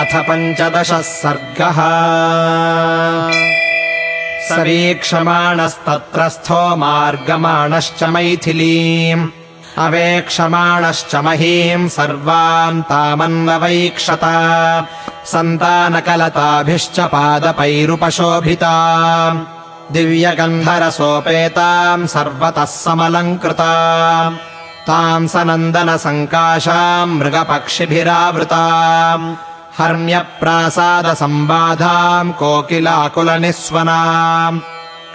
अथ पञ्चदशः सर्गः। सवीक्षमाणस्तत्रस्थो मार्गमाणश्च मैथिलीम् अवेक्षमाणश्च महीम् सर्वाम् तामन्ववैक्षत सन्तानकलताभिश्च पादपैरुपशोभिता। दिव्यगन्धरसोपेताम् सर्वतः समलङ्कृता। ताम् सनन्दनसङ्काशाम् मृगपक्षिभिरावृता हर्म्यप्रासादसम्बाधाम् कोकिलाकुलनिःस्वना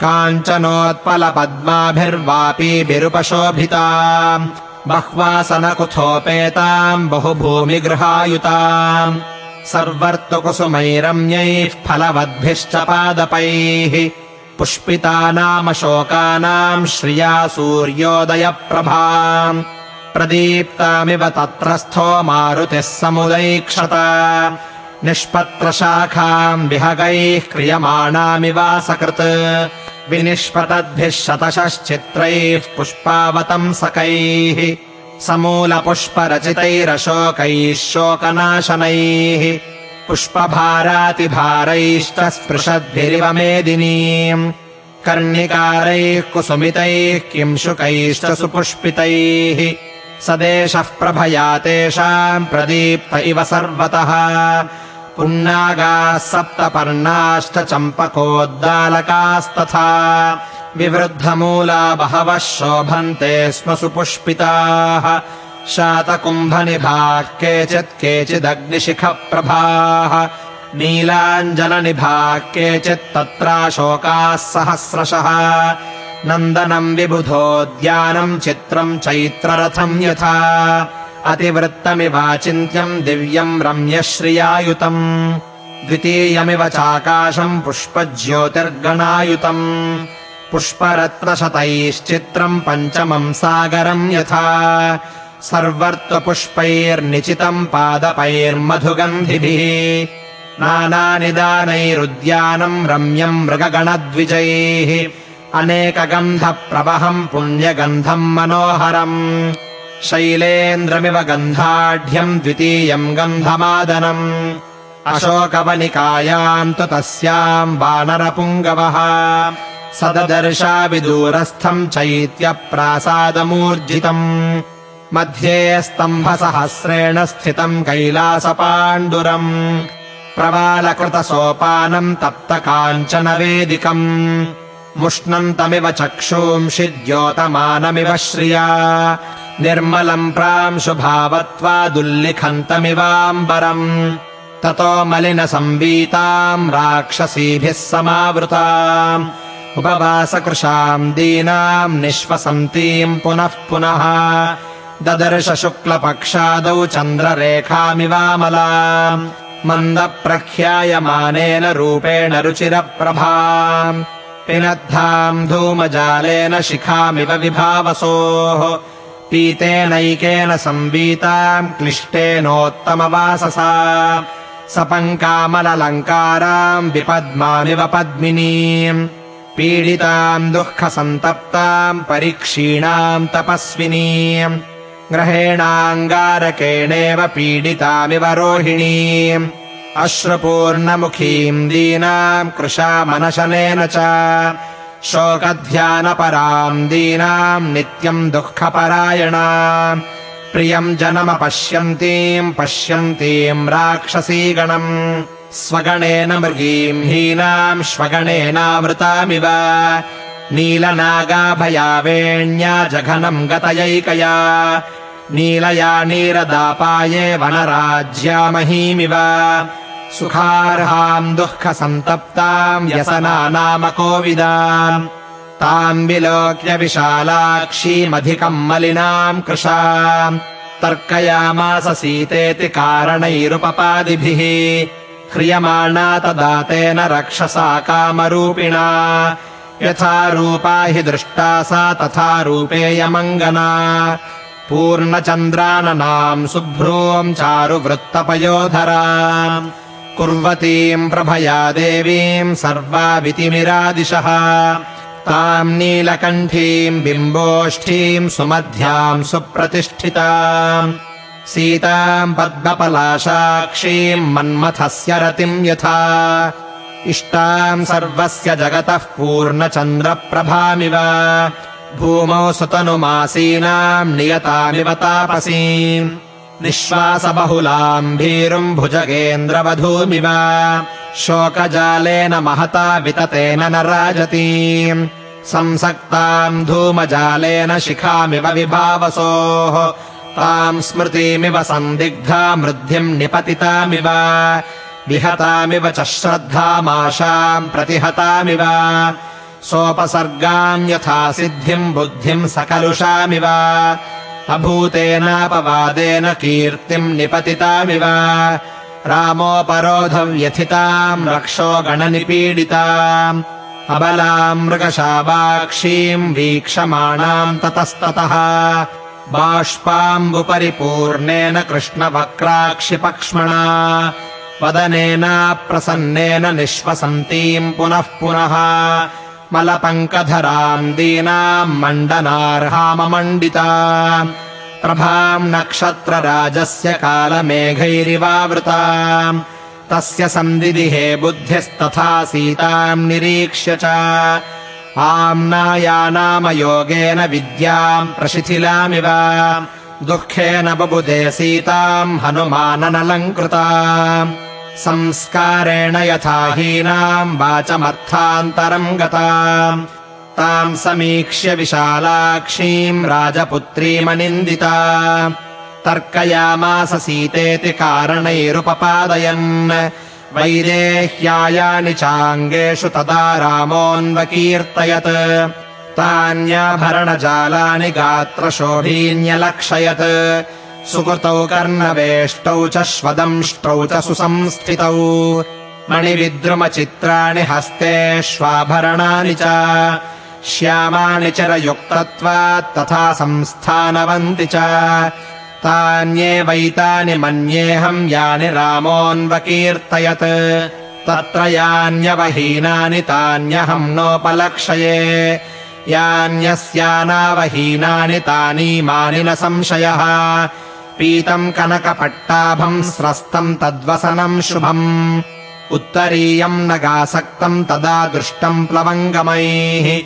काञ्चनोत्पलपद्माभिर्वापीभिरुपशोभिता बह्वासनकुथोपेताम् बहुभूमिगृहायुताम् सर्वर्तुकुसुमैरम्यैः फलवद्भिश्च पादपैः पुष्पितानामशोकानाम् श्रिया सूर्योदयप्रभा प्रदीप्तामिव तत्रस्थो मारुतिः समुदैक्षत निष्पत्रशाखाम् विहगैः क्रियमाणामिवासकृत् विनिष्पतद्भिः शतशश्चित्रैः पुष्पावतंसकैः समूलपुष्परचितैरशोकैः शोकनाशनैः। पुष्पभारातिभारैश्च स्पृशद्भिरिव मेदिनीम्। कर्णिकारैः कुसुमितैः किंशुकैश्च सुपुष्पितैः सदेशः प्रभया तेषाम् प्रदीप्त इव सर्वतः। पुन्नागाः सप्तपर्णाश्च चम्पकोद्दालकास्तथा। विवृद्धमूला बहवः शोभन्ते स्म सुपुष्पिताः। शातकुम्भनिभाः केचित् केचिदग्निशिखप्रभाः। नीलाञ्जननिभाः केचित् तत्राशोकाः सहस्रशः नन्दनम् विबुधोद्यानम् चित्रम् चैत्ररथम् यथा। अतिवृत्तमिवाचिन्त्यम् दिव्यम् रम्यश्रियायुतम्। द्वितीयमिव चाकाशम् पुष्पज्योतिर्गणायुतम्। पुष्परत्नशतैश्चित्रम् पञ्चमम् सागरम् यथा। सर्वर्त्वपुष्पैर्निचितम् पादपैर्मधुगन्धिभिः। नानानिदानैरुद्यानम् रम्यम् मृगगणद्विजैः अनेकगन्धप्रवहम् पुण्यगन्धम् मनोहरम्। शैलेन्द्रमिव गन्धाढ्यम् द्वितीयम् गन्धमादनम्। अशोकवनिकायाम् तु तस्याम् वानरपुङ्गवः। सददर्शाविदूरस्थम् चैत्यप्रासादमूर्जितम्। मध्ये स्तम्भसहस्रेण स्थितम् कैलासपाण्डुरम्। प्रवालकृतसोपानम् तप्तकाञ्चनवेदिकम् मुष्णन्तमिव चक्षूंषि द्योतमानमिव श्रिया। निर्मलम् प्रांशुभावत्वादुल्लिखन्तमिवाम्बरम् ततो मलिनसंवीताम् राक्षसीभिः समावृता उपवासकृशाम् दीनाम् निःश्वसन्तीम् पुनः पुनः। ददर्श शुक्लपक्षादौ चन्द्ररेखामिवामला मन्दप्रख्यायमानेन रूपेण रुचिरप्रभा पिनद्धाम् धूमजालेन शिखामिव विभावसोः। पीतेनैकेन संवीताम् क्लिष्टेनोत्तमवाससा। सपङ्कामललङ्काराम् विपद्मामिव पद्मिनीम्। पीडिताम् दुःखसन्तप्ताम् परीक्षीणाम् तपस्विनीम्। ग्रहेणाङ्गारकेणेव पीडितामिव रोहिणीम् अश्रुपूर्णमुखीम् दीनाम् कृशामनशनेन च। शोकध्यानपराम् दीनाम् नित्यम् दुःखपरायणा। प्रियम् जनमपश्यन्तीम् पश्यन्तीम् राक्षसीगणम्। स्वगणेन मृगीम् हीनाम् श्वगणेनावृतामिव नीलनागाभयावेण्या जघनम् गतयैकया। नीलया नीरदापाये वनराज्यामहीमिव सुखार्हाम् दुःखसन्तप्ताम् व्यसनानामकोविदाम् ताम् विलोक्य विशालाक्षीमधिकम् मलिनाम् कृशाम् तर्कयामास सीतेति कारणैरुपपादिभिः ह्रियमाणा तदा तेन रक्षसा कामरूपिणा। यथा रूपा हि दृष्टा सा तथा रूपेयमङ्गना पूर्णचन्द्राननाम् शुभ्रूम् चारुवृत्तपयोधरा कुर्वतीम् प्रभया देवीम् सर्वावितिमिरादिशः। ताम् नीलकण्ठीम् बिम्बोष्ठीम् सुमध्याम् सुप्रतिष्ठिता सीताम् पद्मपलाशाक्षीम् मन्मथस्य रतिम् यथा। इष्टाम् सर्वस्य जगतः पूर्णचन्द्रप्रभामिव। भूमौ सुतनुमासीनाम् नियतामिव तापसी निःश्वासबहुलाम् भीरुम् भुजगेन्द्रवधूमिव। शोकजालेन महता विततेन न राजती संसक्ताम् धूमजालेन शिखामिव विभावसोः। ताम् स्मृतिमिव सन्दिग्धा मृद्धिम् निपतितामिव। विहतामिव च श्रद्धामाशाम् प्रतिहतामिव। सोपसर्गाम् यथा सिद्धिम् बुद्धिम् सकलुषामिव अभूतेनापवादेन कीर्तिम् निपतितामिव। रामोपरोधव्यथिताम् रक्षो गणनिपीडिताम्। अबलाम् मृगशावाक्षीम् वीक्षमाणाम् ततस्ततः। बाष्पाम्बुपरिपूर्णेन कृष्णवक्राक्षिपक्ष्मणा। वदनेनाप्रसन्नेन निःश्वसन्तीम् पुनः पुनः मलपङ्कधराम् दीनाम् मण्डनार्हाममण्डिता प्रभाम् नक्षत्रराजस्य कालमेघैरिवावृता तस्य सन्दिदिहे बुद्धिस्तथा सीताम् निरीक्ष्य च। आम्नाया नाम योगेन विद्याम् प्रशिथिलामिव। दुःखेन बबुदे सीताम् हनुमाननलङ्कृता संस्कारेण यथा हीनाम् वाचमर्थान्तरम् गता ताम् समीक्ष्य विशालाक्षीम् राजपुत्रीमनिन्दिता। तर्कयामास सीतेति कारणैरुपपादयन्। वैदेह्यायानि चाङ्गेषु तदा रामोऽन्वकीर्तयत्। तान्याभरणजालानि गात्रशोभीन्यलक्षयत् सुकृतौ कर्णवेष्टौ च श्वदंष्ट्रौ च सुसंस्थितौ। मणिविद्रुमचित्राणि हस्तेष्वाभरणानि च। श्यामानि चरयुक्तत्वात् तथा संस्थानवन्ति च। तान्येवैतानि मन्येऽहम् यानि रामोऽन्वकीर्तयत्। तत्र यान्यवहीनानि तान्यहम् नोपलक्षये। यान्यस्यानावहीनानि तानीमानि न संशयः पीतम् कनकपट्टाभम् स्रस्तम् तद्वसनम् शुभम्। उत्तरीयम् नगासक्तम् तदा दृष्टम् प्लवङ्गमैः।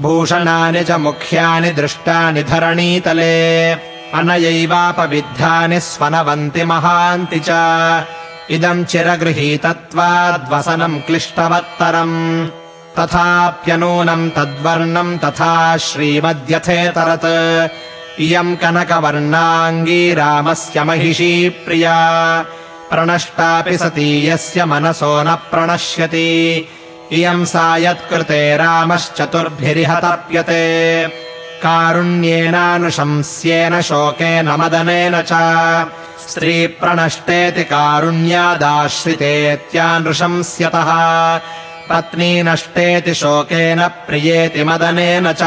भूषणानि च मुख्यानि दृष्टानि धरणीतले। अनयैवापविद्धानि स्वनवन्ति महान्ति च। इदम् चिरगृहीतत्वाद्वसनम् क्लिष्टवत्तरम्। तथाप्यनूनम् तद्वर्णम् तथा श्रीमद्यथेतरत् इयम् कनकवर्णाङ्गी रामस्य महिषी प्रिया। प्रणष्टापि सती यस्य मनसो न प्रणश्यति। इयम् सा यत्कृते रामश्चतुर्भिरिह तप्यते कारुण्येनानुशंस्येन शोकेन मदनेन च। स्त्रीप्रणष्टेति कारुण्यादाश्रितेत्यानृशंस्यतः। पत्नी नष्टेति शोकेन प्रियेति मदनेन च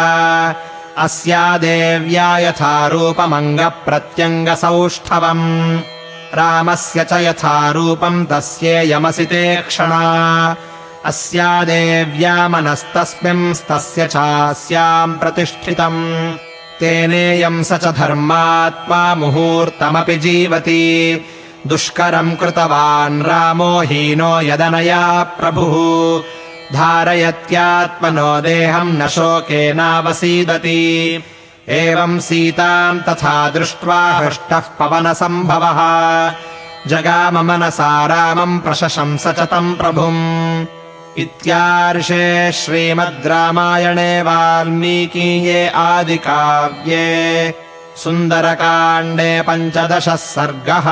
अस्या देव्या यथा रूपमङ्गप्रत्यङ्गसौष्ठवम् रामस्य च यथा रूपम् तस्येयमसि ते क्षणा। अस्या देव्या मनस्तस्मिंस्तस्य चास्याम् प्रतिष्ठितम्। तेनेयम् स च धर्मात्मा मुहूर्तमपि जीवति। दुष्करम् कृतवान् रामो हीनो यदनया प्रभुः धारयत्यात्मनो देहम् न शोकेनावसीदति एवम् सीताम् तथा दृष्ट्वा हृष्टः पवनसम्भवः। जगाम मनसा रामम् प्रशशंस च तम् प्रभुम्। इत्यार्षे श्रीमद् रामायणे वाल्मीकीये आदिकाव्ये सुन्दरकाण्डे पञ्चदशः सर्गः